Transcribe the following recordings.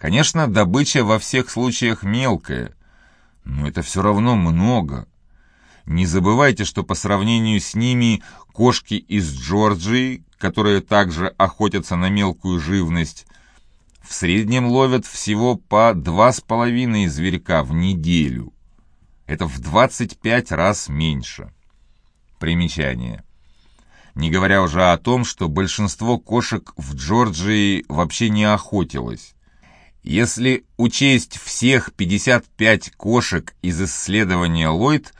Конечно, добыча во всех случаях мелкая, но это все равно много. Не забывайте, что по сравнению с ними кошки из Джорджии, которые также охотятся на мелкую живность, в среднем ловят всего по два с половиной зверька в неделю. Это в 25 раз меньше. Примечание. Не говоря уже о том, что большинство кошек в Джорджии вообще не охотилось. Если учесть всех 55 кошек из исследования Ллойд,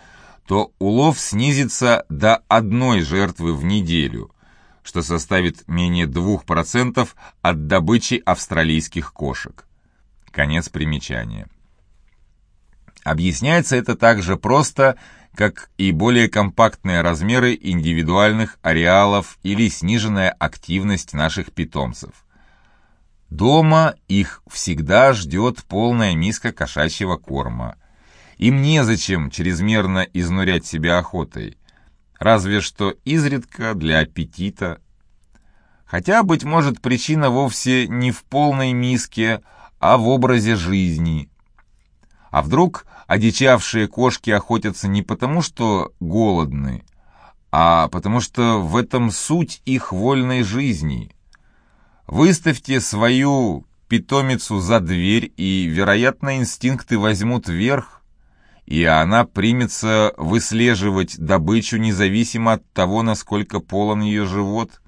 то улов снизится до одной жертвы в неделю, что составит менее 2% от добычи австралийских кошек. Конец примечания. Объясняется это также просто, как и более компактные размеры индивидуальных ареалов или сниженная активность наших питомцев. Дома их всегда ждет полная миска кошачьего корма. Им незачем чрезмерно изнурять себя охотой, разве что изредка для аппетита. Хотя, быть может, причина вовсе не в полной миске, а в образе жизни. А вдруг одичавшие кошки охотятся не потому, что голодны, а потому что в этом суть их вольной жизни. Выставьте свою питомицу за дверь, и, вероятно, инстинкты возьмут верх, и она примется выслеживать добычу независимо от того, насколько полон ее живот.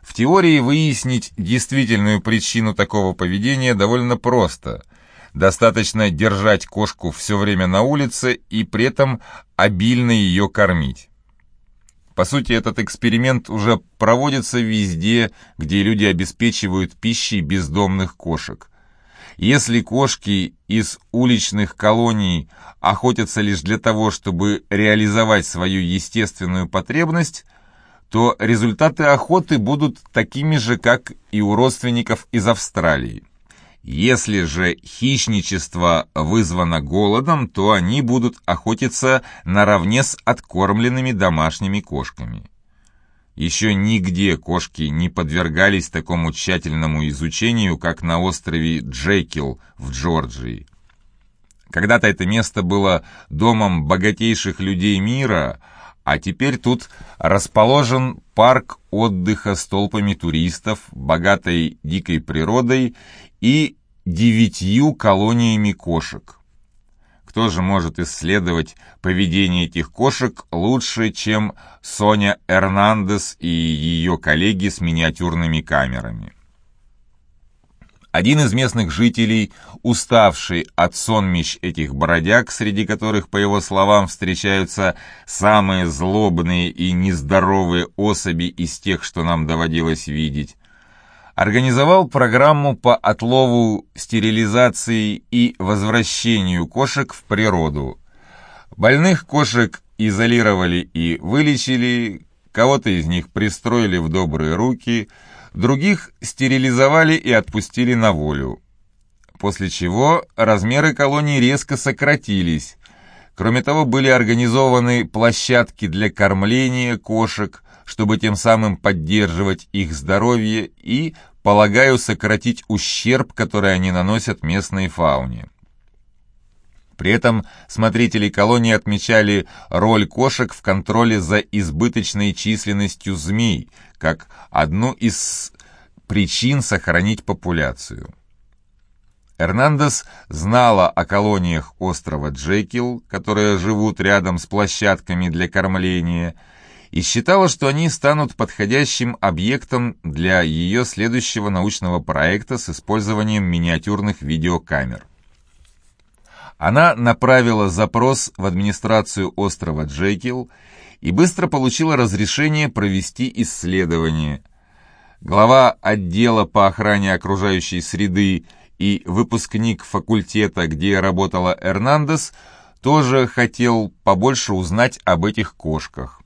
В теории выяснить действительную причину такого поведения довольно просто – Достаточно держать кошку все время на улице и при этом обильно ее кормить. По сути, этот эксперимент уже проводится везде, где люди обеспечивают пищей бездомных кошек. Если кошки из уличных колоний охотятся лишь для того, чтобы реализовать свою естественную потребность, то результаты охоты будут такими же, как и у родственников из Австралии. Если же хищничество вызвано голодом, то они будут охотиться наравне с откормленными домашними кошками. Еще нигде кошки не подвергались такому тщательному изучению, как на острове Джекил в Джорджии. Когда-то это место было домом богатейших людей мира, а теперь тут расположен парк отдыха с толпами туристов, богатой дикой природой и девятью колониями кошек. Кто же может исследовать поведение этих кошек лучше, чем Соня Эрнандес и ее коллеги с миниатюрными камерами? Один из местных жителей, уставший от сонмищ этих бродяг, среди которых, по его словам, встречаются самые злобные и нездоровые особи из тех, что нам доводилось видеть, организовал программу по отлову, стерилизации и возвращению кошек в природу. Больных кошек изолировали и вылечили, кого-то из них пристроили в добрые руки, других стерилизовали и отпустили на волю. После чего размеры колоний резко сократились. Кроме того, были организованы площадки для кормления кошек, чтобы тем самым поддерживать их здоровье и, полагаю, сократить ущерб, который они наносят местной фауне. При этом смотрители колонии отмечали роль кошек в контроле за избыточной численностью змей, как одну из причин сохранить популяцию. Эрнандес знала о колониях острова Джекил, которые живут рядом с площадками для кормления, и считала, что они станут подходящим объектом для ее следующего научного проекта с использованием миниатюрных видеокамер. Она направила запрос в администрацию острова Джекил и быстро получила разрешение провести исследование. Глава отдела по охране окружающей среды и выпускник факультета, где работала Эрнандес, тоже хотел побольше узнать об этих кошках.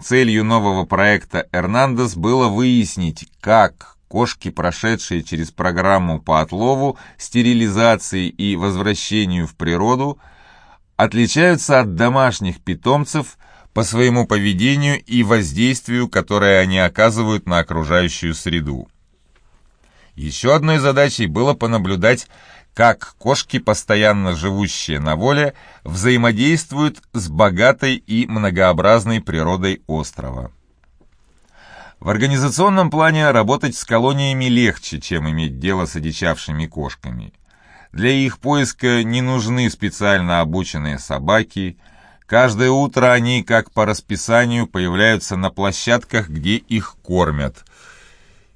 Целью нового проекта «Эрнандес» было выяснить, как кошки, прошедшие через программу по отлову, стерилизации и возвращению в природу, отличаются от домашних питомцев по своему поведению и воздействию, которое они оказывают на окружающую среду. Еще одной задачей было понаблюдать, как кошки, постоянно живущие на воле, взаимодействуют с богатой и многообразной природой острова. В организационном плане работать с колониями легче, чем иметь дело с одичавшими кошками. Для их поиска не нужны специально обученные собаки – Каждое утро они, как по расписанию, появляются на площадках, где их кормят.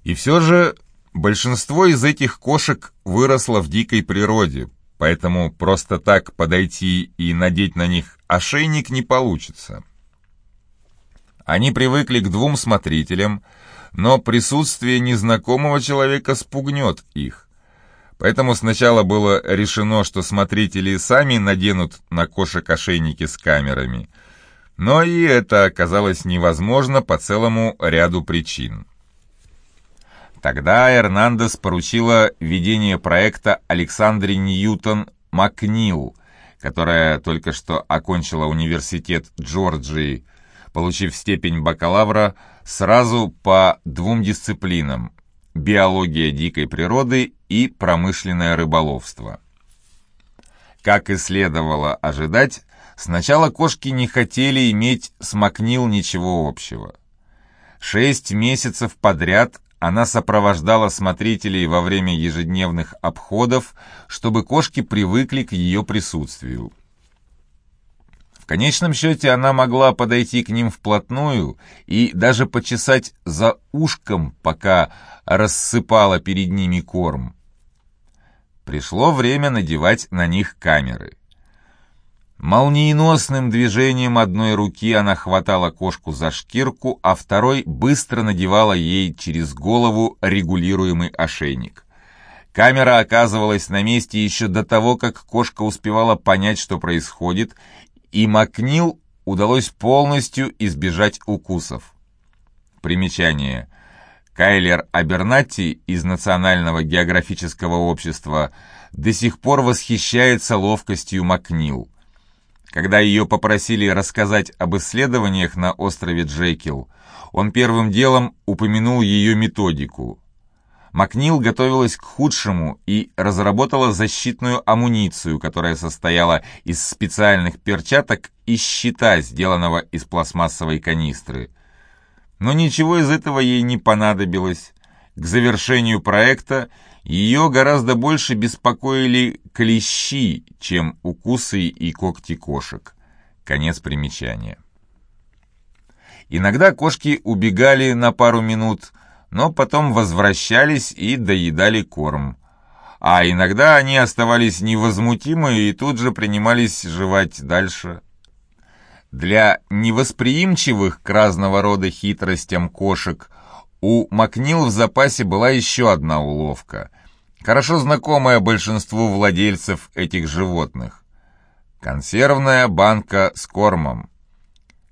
И все же большинство из этих кошек выросло в дикой природе, поэтому просто так подойти и надеть на них ошейник не получится. Они привыкли к двум смотрителям, но присутствие незнакомого человека спугнет их. Поэтому сначала было решено, что смотрители сами наденут на кошек ошейники с камерами. Но и это оказалось невозможно по целому ряду причин. Тогда Эрнандес поручила ведение проекта Александре Ньютон Макнил, которая только что окончила университет Джорджии, получив степень бакалавра сразу по двум дисциплинам биология дикой природы и промышленное рыболовство. Как и следовало ожидать, сначала кошки не хотели иметь с Макнил ничего общего. Шесть месяцев подряд она сопровождала смотрителей во время ежедневных обходов, чтобы кошки привыкли к ее присутствию конечном счете она могла подойти к ним вплотную и даже почесать за ушком, пока рассыпала перед ними корм. Пришло время надевать на них камеры. Молниеносным движением одной руки она хватала кошку за шкирку, а второй быстро надевала ей через голову регулируемый ошейник. Камера оказывалась на месте еще до того, как кошка успевала понять, что происходит, и Макнил удалось полностью избежать укусов. Примечание. Кайлер Абернатти из Национального географического общества до сих пор восхищается ловкостью Макнил. Когда ее попросили рассказать об исследованиях на острове Джекил, он первым делом упомянул ее методику. Макнил готовилась к худшему и разработала защитную амуницию, которая состояла из специальных перчаток и щита, сделанного из пластмассовой канистры. Но ничего из этого ей не понадобилось. К завершению проекта ее гораздо больше беспокоили клещи, чем укусы и когти кошек. Конец примечания. Иногда кошки убегали на пару минут, но потом возвращались и доедали корм. А иногда они оставались невозмутимы и тут же принимались жевать дальше. Для невосприимчивых к разного рода хитростям кошек у Макнил в запасе была еще одна уловка, хорошо знакомая большинству владельцев этих животных. Консервная банка с кормом.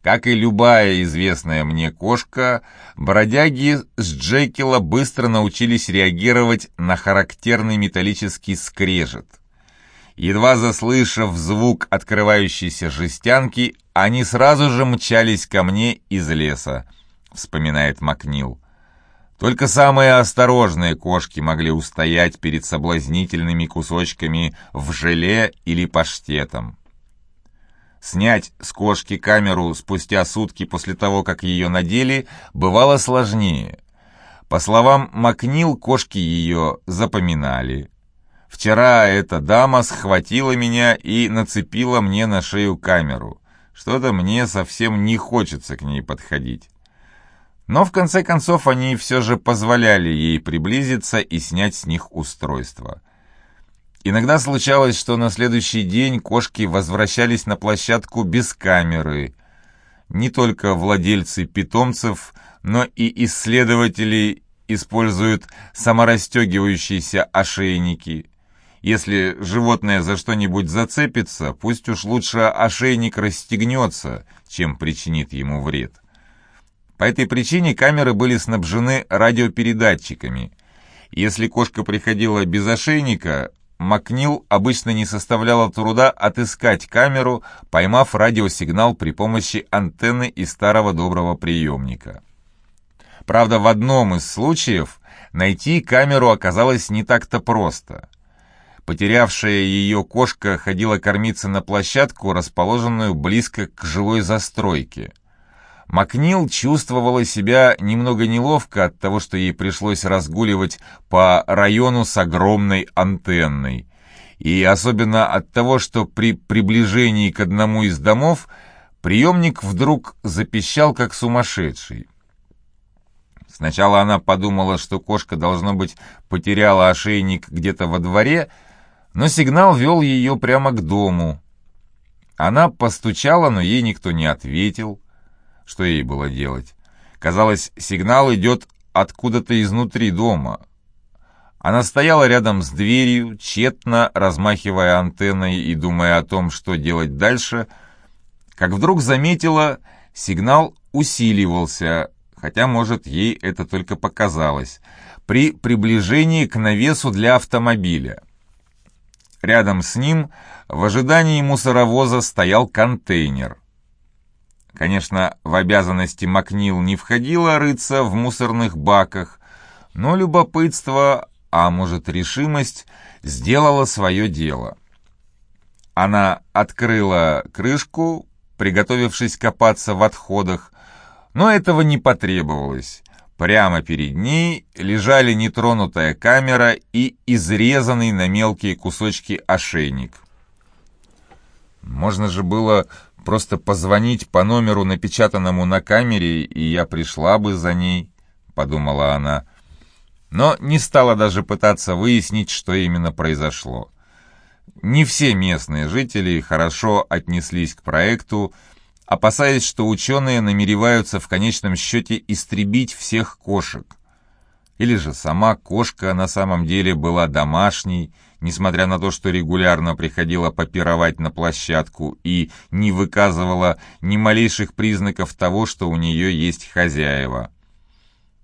Как и любая известная мне кошка, бродяги с Джекила быстро научились реагировать на характерный металлический скрежет. Едва заслышав звук открывающейся жестянки, они сразу же мчались ко мне из леса, вспоминает Макнил. Только самые осторожные кошки могли устоять перед соблазнительными кусочками в желе или паштетом. Снять с кошки камеру спустя сутки после того, как ее надели, бывало сложнее. По словам Макнил, кошки ее запоминали. Вчера эта дама схватила меня и нацепила мне на шею камеру. Что-то мне совсем не хочется к ней подходить. Но в конце концов они все же позволяли ей приблизиться и снять с них устройство. Иногда случалось, что на следующий день кошки возвращались на площадку без камеры. Не только владельцы питомцев, но и исследователи используют саморастегивающиеся ошейники. Если животное за что-нибудь зацепится, пусть уж лучше ошейник расстегнется, чем причинит ему вред. По этой причине камеры были снабжены радиопередатчиками. Если кошка приходила без ошейника, Макнил обычно не составляло труда отыскать камеру, поймав радиосигнал при помощи антенны и старого доброго приемника. Правда, в одном из случаев найти камеру оказалось не так-то просто. Потерявшая ее кошка ходила кормиться на площадку, расположенную близко к жилой застройке. Макнил чувствовала себя немного неловко от того, что ей пришлось разгуливать по району с огромной антенной. И особенно от того, что при приближении к одному из домов приемник вдруг запищал как сумасшедший. Сначала она подумала, что кошка, должно быть, потеряла ошейник где-то во дворе, но сигнал вел ее прямо к дому. Она постучала, но ей никто не ответил. Что ей было делать? Казалось, сигнал идет откуда-то изнутри дома. Она стояла рядом с дверью, тщетно размахивая антенной и думая о том, что делать дальше, как вдруг заметила, сигнал усиливался, хотя, может, ей это только показалось, при приближении к навесу для автомобиля. Рядом с ним, в ожидании мусоровоза, стоял контейнер. Конечно, в обязанности Макнил не входило рыться в мусорных баках, но любопытство, а может решимость, сделала свое дело. Она открыла крышку, приготовившись копаться в отходах, но этого не потребовалось. Прямо перед ней лежали нетронутая камера и изрезанный на мелкие кусочки ошейник. Можно же было просто позвонить по номеру, напечатанному на камере, и я пришла бы за ней, подумала она. Но не стала даже пытаться выяснить, что именно произошло. Не все местные жители хорошо отнеслись к проекту, опасаясь, что ученые намереваются в конечном счете истребить всех кошек. Или же сама кошка на самом деле была домашней, несмотря на то, что регулярно приходила попировать на площадку и не выказывала ни малейших признаков того, что у нее есть хозяева.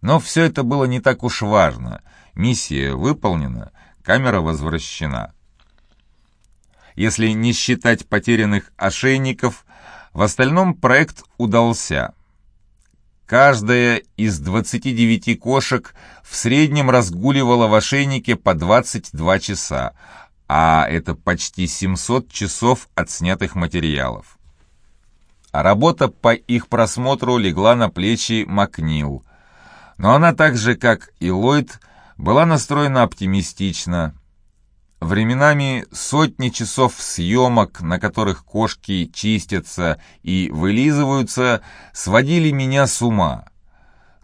Но все это было не так уж важно. Миссия выполнена, камера возвращена. Если не считать потерянных ошейников, в остальном проект удался. Каждая из 29 кошек в среднем разгуливала в ошейнике по 22 часа, а это почти 700 часов отснятых материалов. Работа по их просмотру легла на плечи Макнил. Но она так же, как и Ллойд, была настроена оптимистично. Временами сотни часов съемок, на которых кошки чистятся и вылизываются, сводили меня с ума.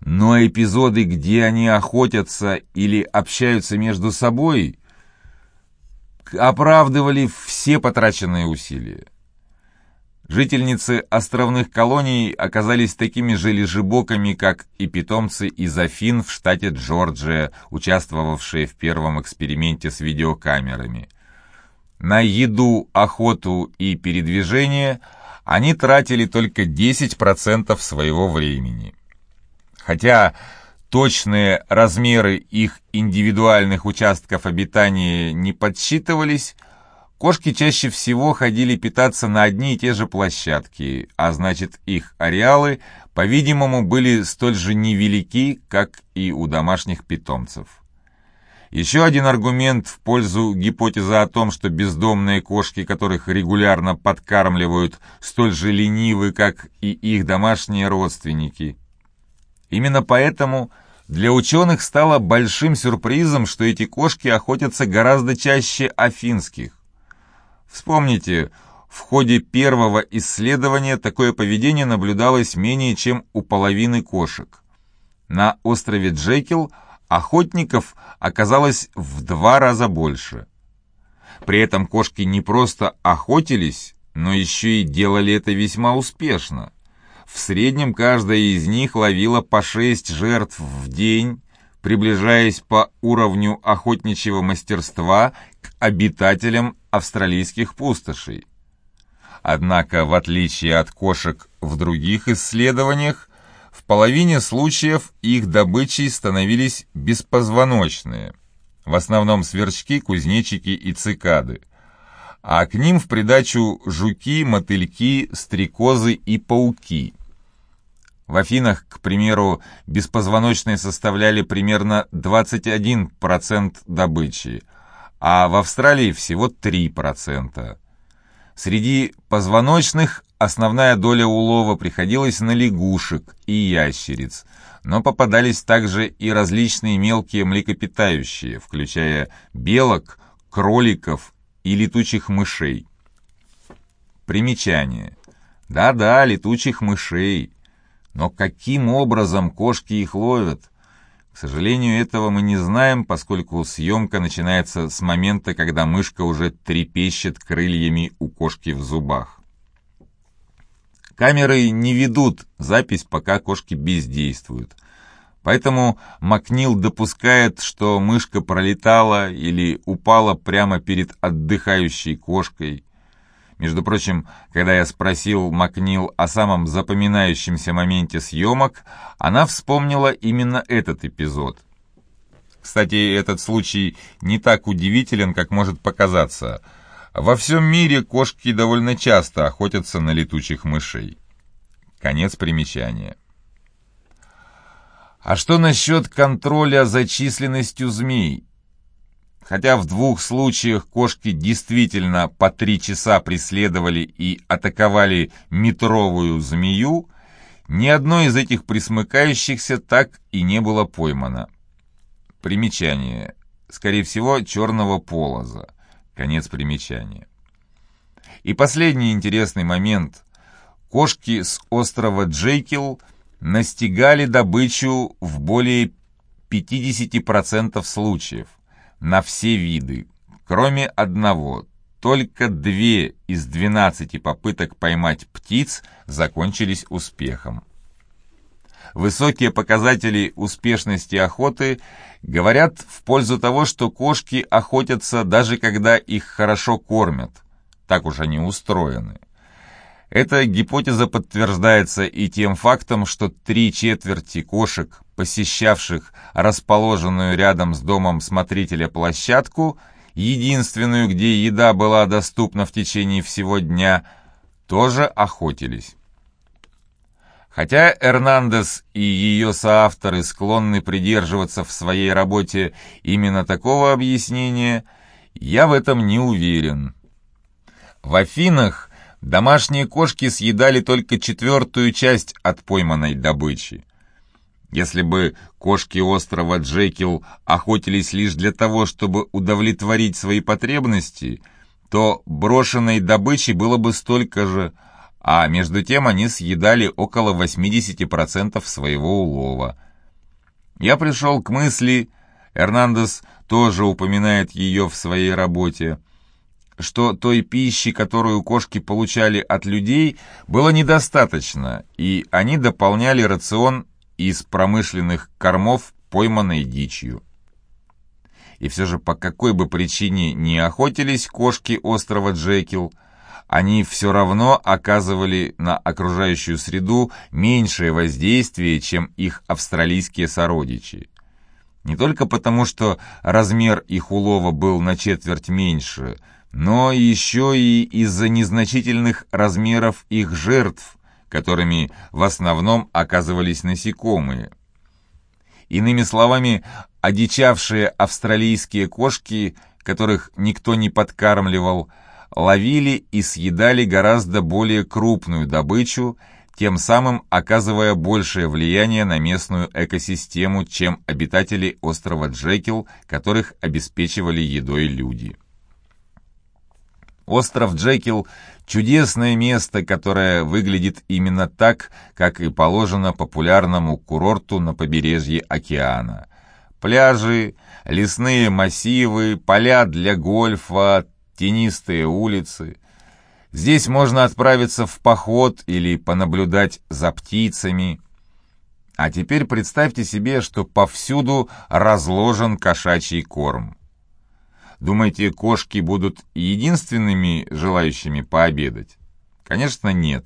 Но эпизоды, где они охотятся или общаются между собой, оправдывали все потраченные усилия. Жительницы островных колоний оказались такими же лежебоками, как и питомцы из Афин в штате Джорджия, участвовавшие в первом эксперименте с видеокамерами. На еду, охоту и передвижение они тратили только 10% своего времени. Хотя точные размеры их индивидуальных участков обитания не подсчитывались, Кошки чаще всего ходили питаться на одни и те же площадки, а значит их ареалы, по-видимому, были столь же невелики, как и у домашних питомцев. Еще один аргумент в пользу гипотезы о том, что бездомные кошки, которых регулярно подкармливают, столь же ленивы, как и их домашние родственники. Именно поэтому для ученых стало большим сюрпризом, что эти кошки охотятся гораздо чаще афинских. Вспомните, в ходе первого исследования такое поведение наблюдалось менее чем у половины кошек. На острове Джекил охотников оказалось в два раза больше. При этом кошки не просто охотились, но еще и делали это весьма успешно. В среднем каждая из них ловила по шесть жертв в день, приближаясь по уровню охотничьего мастерства к обитателям австралийских пустошей. Однако, в отличие от кошек в других исследованиях, в половине случаев их добычей становились беспозвоночные, в основном сверчки, кузнечики и цикады, а к ним в придачу жуки, мотыльки, стрекозы и пауки – В Афинах, к примеру, беспозвоночные составляли примерно 21% добычи, а в Австралии всего 3%. Среди позвоночных основная доля улова приходилась на лягушек и ящериц, но попадались также и различные мелкие млекопитающие, включая белок, кроликов и летучих мышей. Примечание. Да-да, летучих мышей. Но каким образом кошки их ловят? Сожалению, этого мы не знаем, поскольку съемка начинается с момента, когда мышка уже трепещет крыльями у кошки в зубах. Камеры не ведут запись, пока кошки бездействуют. Поэтому Макнил допускает, что мышка пролетала или упала прямо перед отдыхающей кошкой – между прочим, когда я спросил Макнил о самом запоминающемся моменте съемок, она вспомнила именно этот эпизод. Кстати, этот случай не так удивителен, как может показаться. Во всем мире кошки довольно часто охотятся на летучих мышей. Конец примечания. А что насчет контроля за численностью змей? Хотя в двух случаях кошки действительно по три часа преследовали и атаковали метровую змею, ни одно из этих присмыкающихся так и не было поймано. Примечание. Скорее всего, черного полоза. Конец примечания. И последний интересный момент. Кошки с острова Джейкил настигали добычу в более 50% случаев на все виды, кроме одного. Только две из двенадцати попыток поймать птиц закончились успехом. Высокие показатели успешности охоты говорят в пользу того, что кошки охотятся даже когда их хорошо кормят. Так уж они устроены. Эта гипотеза подтверждается и тем фактом, что три четверти кошек, посещавших расположенную рядом с домом смотрителя площадку, единственную, где еда была доступна в течение всего дня, тоже охотились. Хотя Эрнандес и ее соавторы склонны придерживаться в своей работе именно такого объяснения, я в этом не уверен. В Афинах домашние кошки съедали только четвертую часть от пойманной добычи. Если бы кошки острова Джекил охотились лишь для того, чтобы удовлетворить свои потребности, то брошенной добычи было бы столько же, а между тем они съедали около 80% своего улова. Я пришел к мысли, Эрнандес тоже упоминает ее в своей работе, что той пищи, которую кошки получали от людей, было недостаточно, и они дополняли рацион из промышленных кормов пойманной дичью. И все же по какой бы причине не охотились кошки острова Джекил, они все равно оказывали на окружающую среду меньшее воздействие, чем их австралийские сородичи. Не только потому, что размер их улова был на четверть меньше – но еще и из-за незначительных размеров их жертв, которыми в основном оказывались насекомые. Иными словами, одичавшие австралийские кошки, которых никто не подкармливал, ловили и съедали гораздо более крупную добычу, тем самым оказывая большее влияние на местную экосистему, чем обитатели острова Джекил, которых обеспечивали едой люди. Остров Джекил – чудесное место, которое выглядит именно так, как и положено популярному курорту на побережье океана. Пляжи, лесные массивы, поля для гольфа, тенистые улицы. Здесь можно отправиться в поход или понаблюдать за птицами. А теперь представьте себе, что повсюду разложен кошачий корм. Думаете, кошки будут единственными желающими пообедать? Конечно, нет.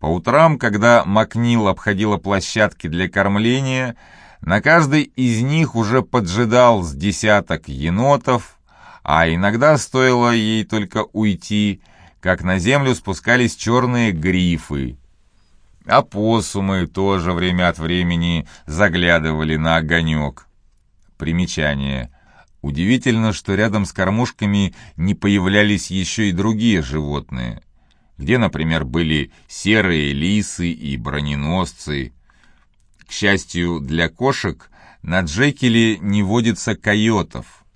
По утрам, когда Макнил обходила площадки для кормления, на каждой из них уже поджидал с десяток енотов, а иногда стоило ей только уйти, как на землю спускались черные грифы. Опоссумы тоже время от времени заглядывали на огонек. Примечание. Удивительно, что рядом с кормушками не появлялись еще и другие животные, где, например, были серые лисы и броненосцы. К счастью для кошек, на Джекеле не водится койотов.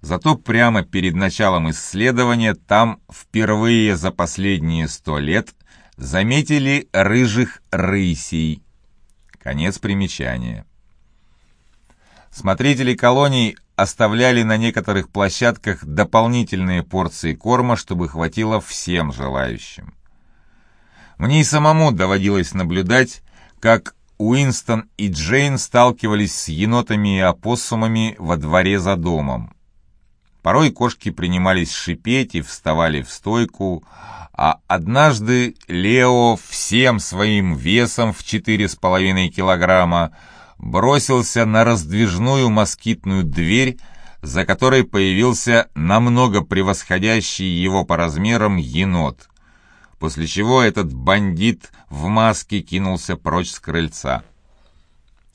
Зато прямо перед началом исследования там впервые за последние сто лет заметили рыжих рысей. Конец примечания. Смотрители колоний оставляли на некоторых площадках дополнительные порции корма, чтобы хватило всем желающим. Мне и самому доводилось наблюдать, как Уинстон и Джейн сталкивались с енотами и опоссумами во дворе за домом. Порой кошки принимались шипеть и вставали в стойку, а однажды Лео всем своим весом в четыре с половиной килограмма бросился на раздвижную москитную дверь, за которой появился намного превосходящий его по размерам енот, после чего этот бандит в маске кинулся прочь с крыльца.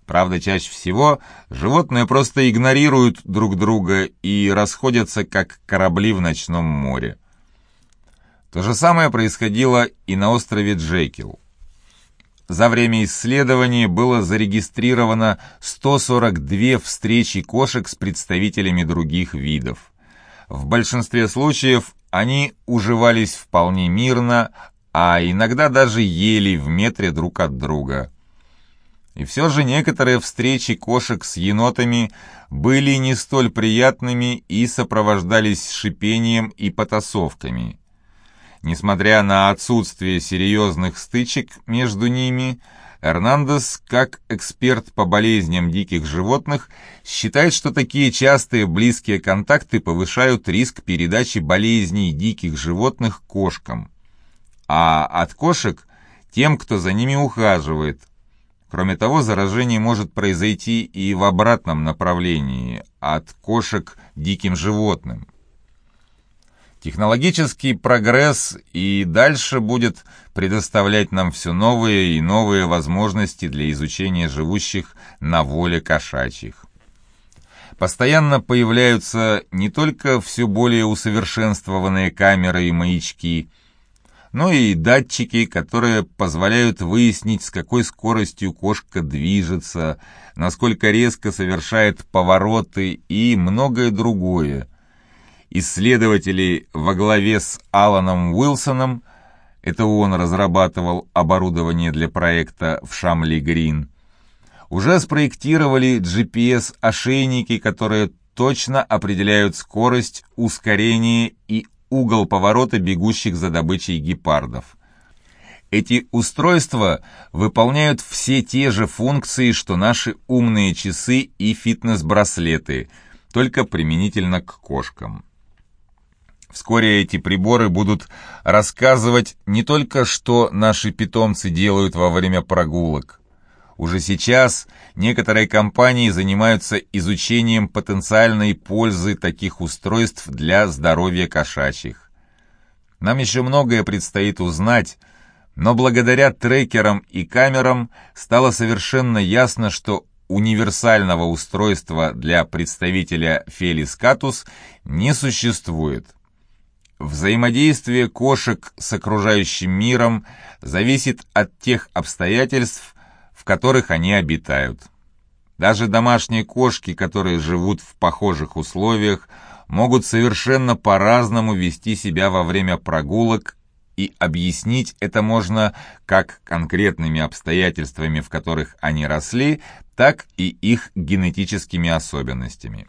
Правда, чаще всего животные просто игнорируют друг друга и расходятся, как корабли в ночном море. То же самое происходило и на острове Джекил. За время исследования было зарегистрировано 142 встречи кошек с представителями других видов. В большинстве случаев они уживались вполне мирно, а иногда даже ели в метре друг от друга. И все же некоторые встречи кошек с енотами были не столь приятными и сопровождались шипением и потасовками. Несмотря на отсутствие серьезных стычек между ними, Эрнандес, как эксперт по болезням диких животных, считает, что такие частые близкие контакты повышают риск передачи болезней диких животных кошкам, а от кошек – тем, кто за ними ухаживает. Кроме того, заражение может произойти и в обратном направлении – от кошек диким животным. Технологический прогресс и дальше будет предоставлять нам все новые и новые возможности для изучения живущих на воле кошачьих. Постоянно появляются не только все более усовершенствованные камеры и маячки, но и датчики, которые позволяют выяснить, с какой скоростью кошка движется, насколько резко совершает повороты и многое другое – исследователи во главе с Аланом Уилсоном, это он разрабатывал оборудование для проекта в Шамли-Грин, уже спроектировали GPS-ошейники, которые точно определяют скорость, ускорение и угол поворота бегущих за добычей гепардов. Эти устройства выполняют все те же функции, что наши умные часы и фитнес-браслеты, только применительно к кошкам. Вскоре эти приборы будут рассказывать не только, что наши питомцы делают во время прогулок. Уже сейчас некоторые компании занимаются изучением потенциальной пользы таких устройств для здоровья кошачьих. Нам еще многое предстоит узнать, но благодаря трекерам и камерам стало совершенно ясно, что универсального устройства для представителя Felis catus не существует. Взаимодействие кошек с окружающим миром зависит от тех обстоятельств, в которых они обитают. Даже домашние кошки, которые живут в похожих условиях, могут совершенно по-разному вести себя во время прогулок, и объяснить это можно как конкретными обстоятельствами, в которых они росли, так и их генетическими особенностями.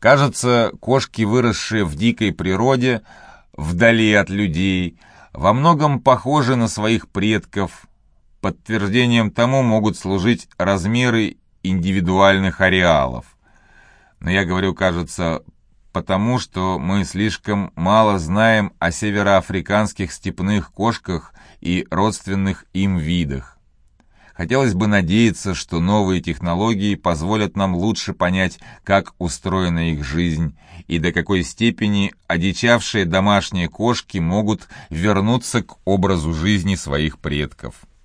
Кажется, кошки, выросшие в дикой природе, вдали от людей, во многом похожи на своих предков. Подтверждением тому могут служить размеры индивидуальных ареалов. Но я говорю, кажется, потому что мы слишком мало знаем о североафриканских степных кошках и родственных им видах. Хотелось бы надеяться, что новые технологии позволят нам лучше понять, как устроена их жизнь и до какой степени одичавшие домашние кошки могут вернуться к образу жизни своих предков.